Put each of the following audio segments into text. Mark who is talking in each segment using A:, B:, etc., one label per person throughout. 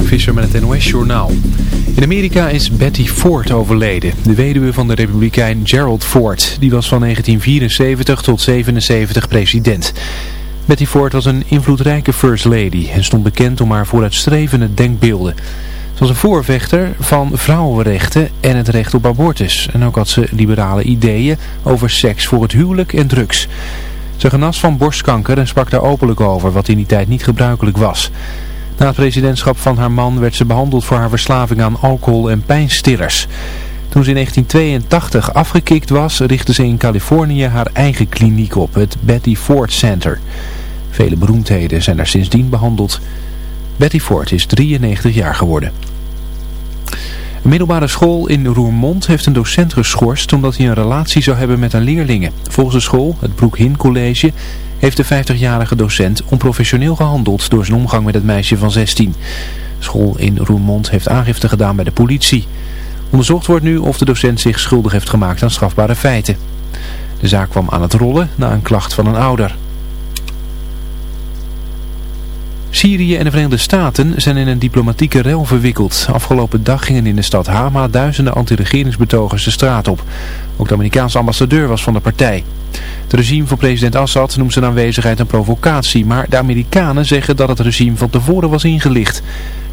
A: Mark Visser met het NOS-journaal. In Amerika is Betty Ford overleden, de weduwe van de republikein Gerald Ford. Die was van 1974 tot 77 president. Betty Ford was een invloedrijke first lady en stond bekend om haar vooruitstrevende denkbeelden. Ze was een voorvechter van vrouwenrechten en het recht op abortus. En ook had ze liberale ideeën over seks voor het huwelijk en drugs. Ze genas van borstkanker en sprak daar openlijk over, wat in die tijd niet gebruikelijk was. Na het presidentschap van haar man werd ze behandeld voor haar verslaving aan alcohol en pijnstillers. Toen ze in 1982 afgekikt was, richtte ze in Californië haar eigen kliniek op, het Betty Ford Center. Vele beroemdheden zijn daar sindsdien behandeld. Betty Ford is 93 jaar geworden. Een middelbare school in Roermond heeft een docent geschorst omdat hij een relatie zou hebben met een leerlingen. Volgens de school, het Broekhin College, heeft de 50-jarige docent onprofessioneel gehandeld door zijn omgang met het meisje van 16. De school in Roermond heeft aangifte gedaan bij de politie. Onderzocht wordt nu of de docent zich schuldig heeft gemaakt aan strafbare feiten. De zaak kwam aan het rollen na een klacht van een ouder. Syrië en de Verenigde Staten zijn in een diplomatieke rel verwikkeld. Afgelopen dag gingen in de stad Hama duizenden anti-regeringsbetogers de straat op. Ook de Amerikaanse ambassadeur was van de partij. Het regime van president Assad noemt zijn aanwezigheid een provocatie, maar de Amerikanen zeggen dat het regime van tevoren was ingelicht.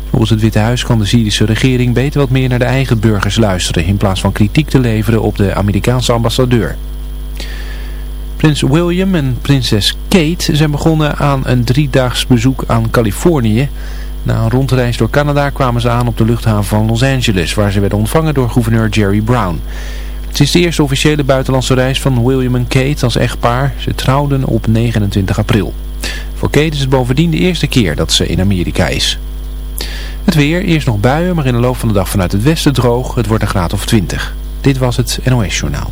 A: Volgens het Witte Huis kan de Syrische regering beter wat meer naar de eigen burgers luisteren in plaats van kritiek te leveren op de Amerikaanse ambassadeur. Prins William en prinses Kate zijn begonnen aan een driedaags bezoek aan Californië. Na een rondreis door Canada kwamen ze aan op de luchthaven van Los Angeles, waar ze werden ontvangen door gouverneur Jerry Brown. Het is de eerste officiële buitenlandse reis van William en Kate als echtpaar. Ze trouwden op 29 april. Voor Kate is het bovendien de eerste keer dat ze in Amerika is. Het weer, eerst nog buien, maar in de loop van de dag vanuit het westen droog. Het wordt een graad of 20. Dit was het NOS Journaal.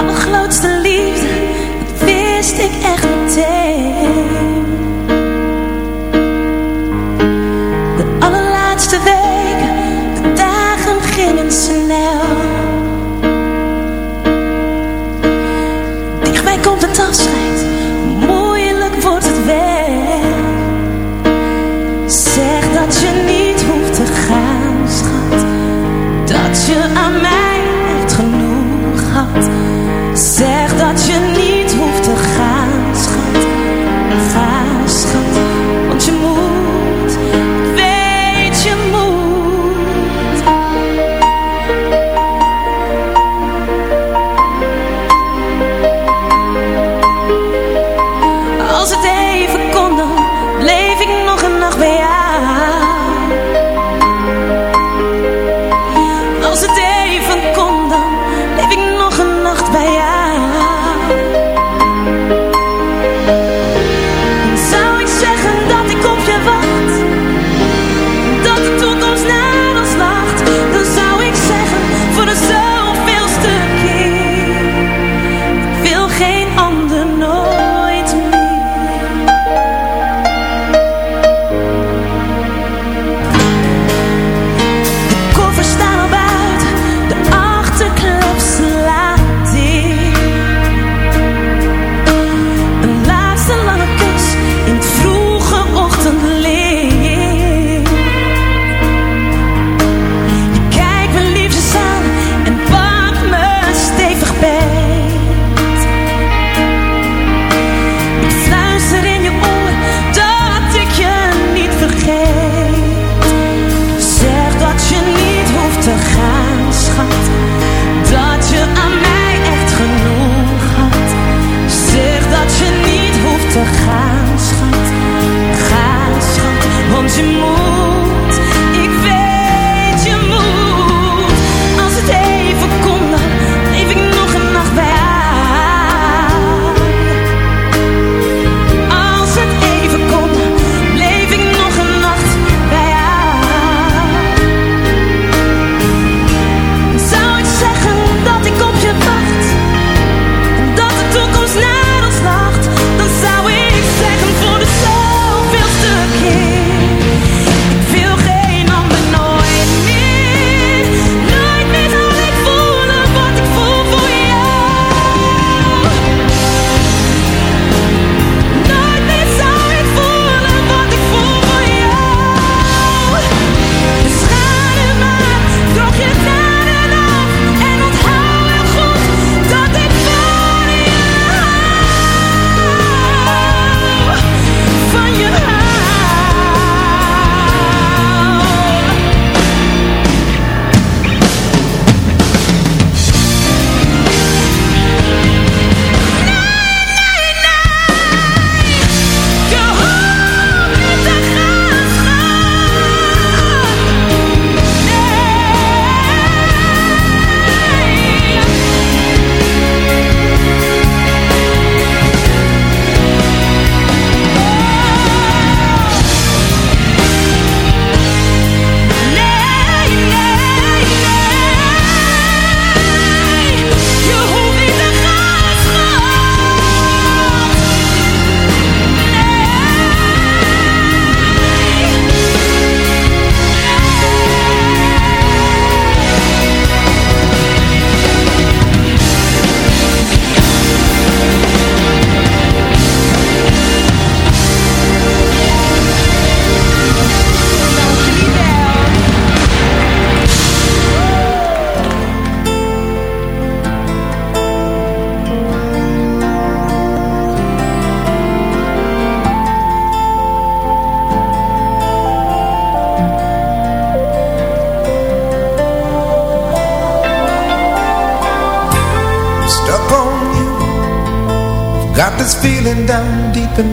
B: Je aan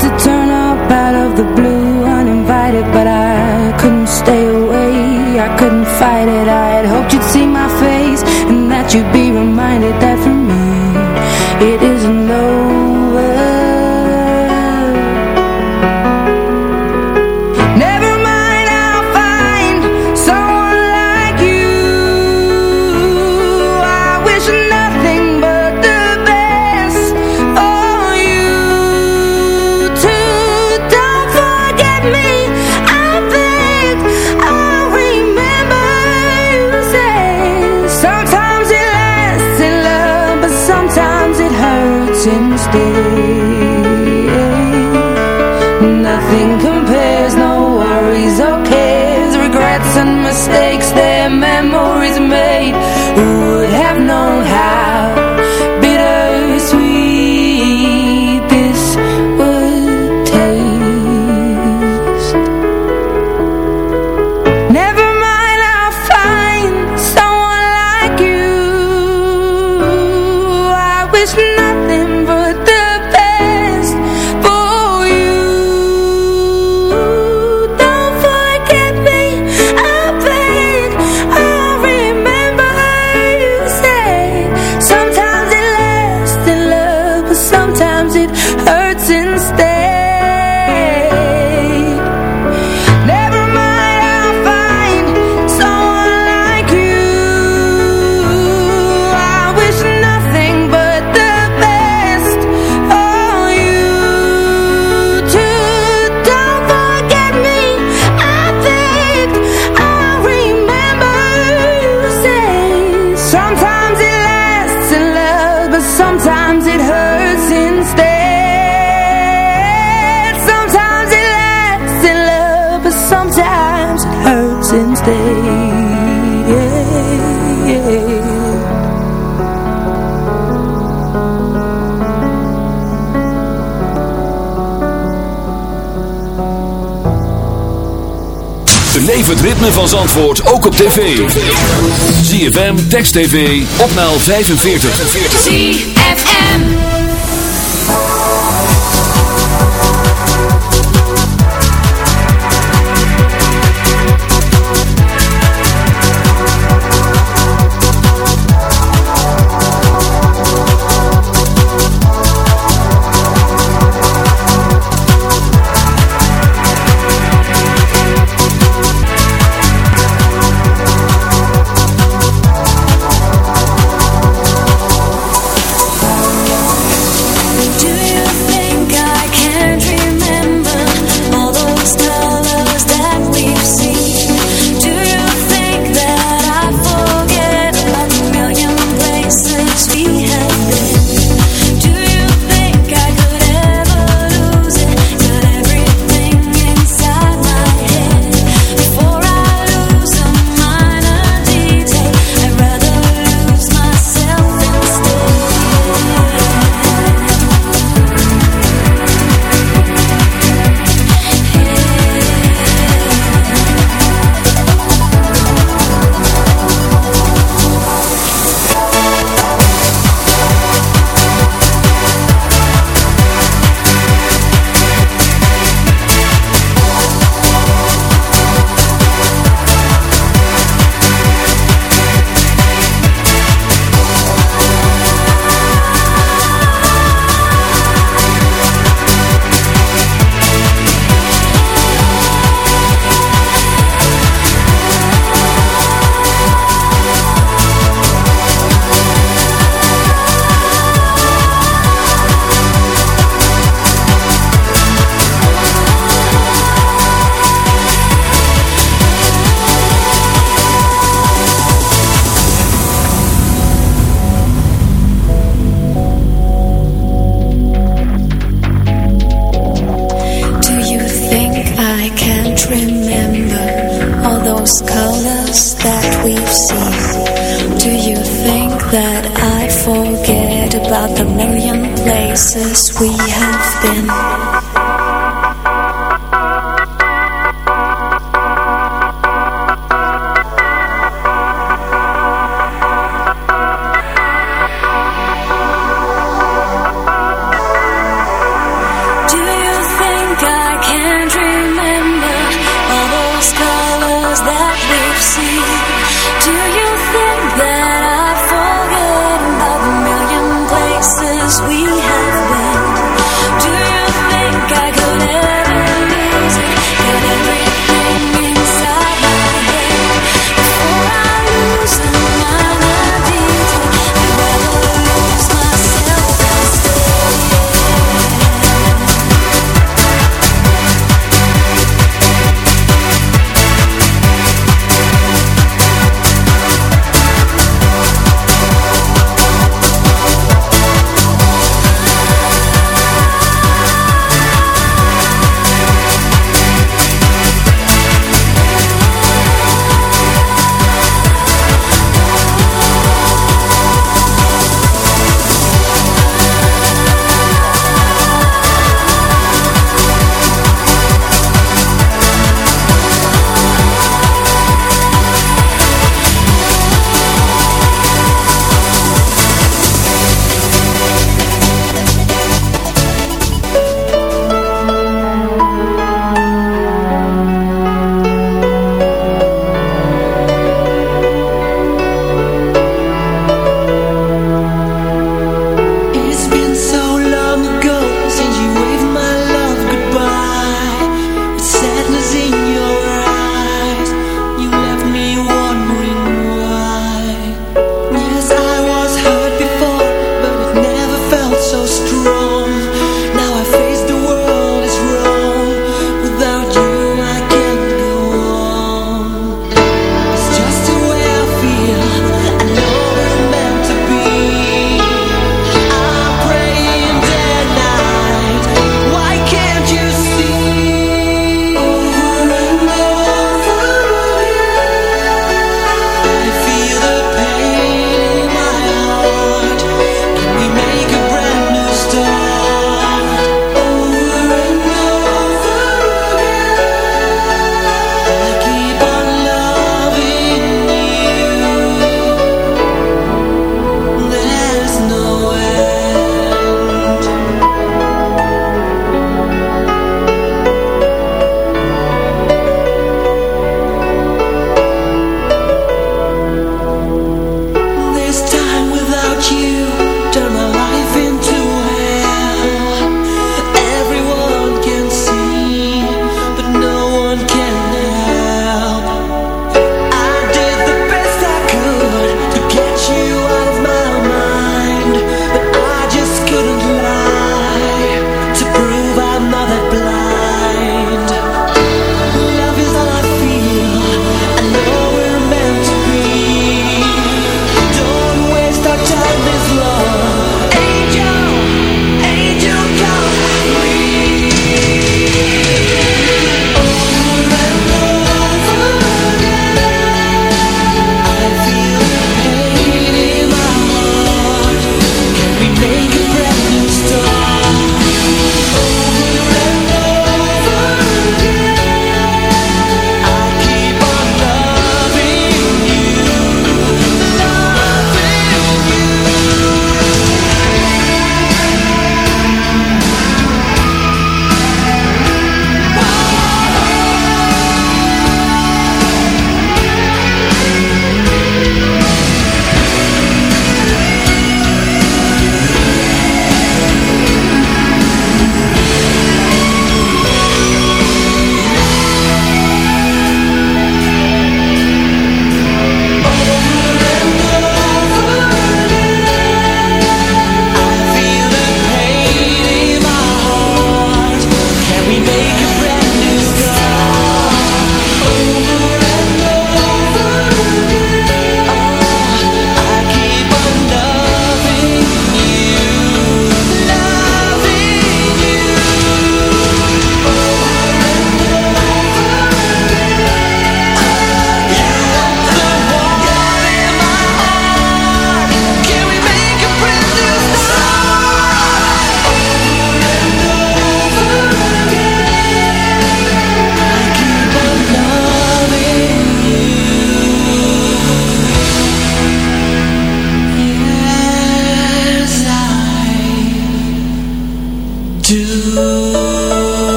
C: to turn up out of the blue.
D: Het ritme van Zandvoort ook op tv. ZFM, Text TV, op kanaal 45.
E: ZFM.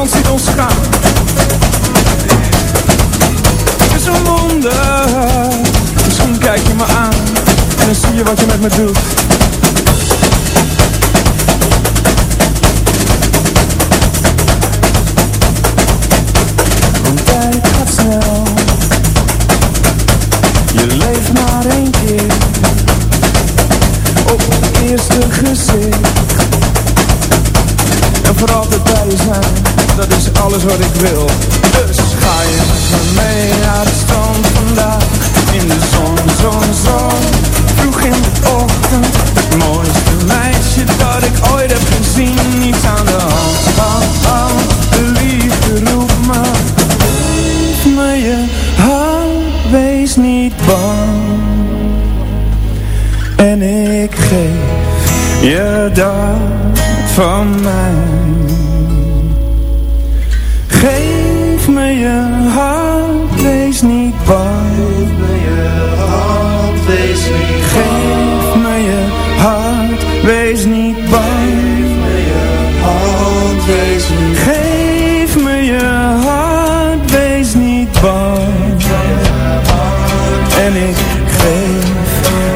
F: Niemand ziet ons gaan. Misschien kijk je me aan En dan zie je wat je met me doet. Want tijd gaat snel alles wat ik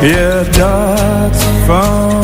E: Yeah,
G: that's fun.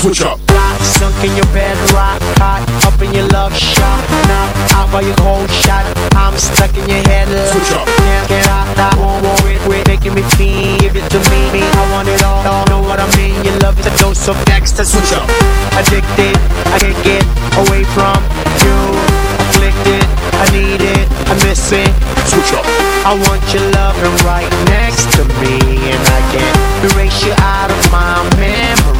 H: Switch up.
G: Rock, sunk in your bed, rock hot, up in your love shot. Now, out by your cold shot, I'm stuck in your head.
H: Switch up.
G: Can't get out, I won't worry, quit making me feel. Give it to me, I want it all, all. Know what I mean? Your love is a dose of extra.
H: Switch up.
G: Addicted, I can't get away from you. Afflicted, I need it, I miss it.
H: Switch up.
G: I want your loving right next to me, and I can't erase you out of my memory.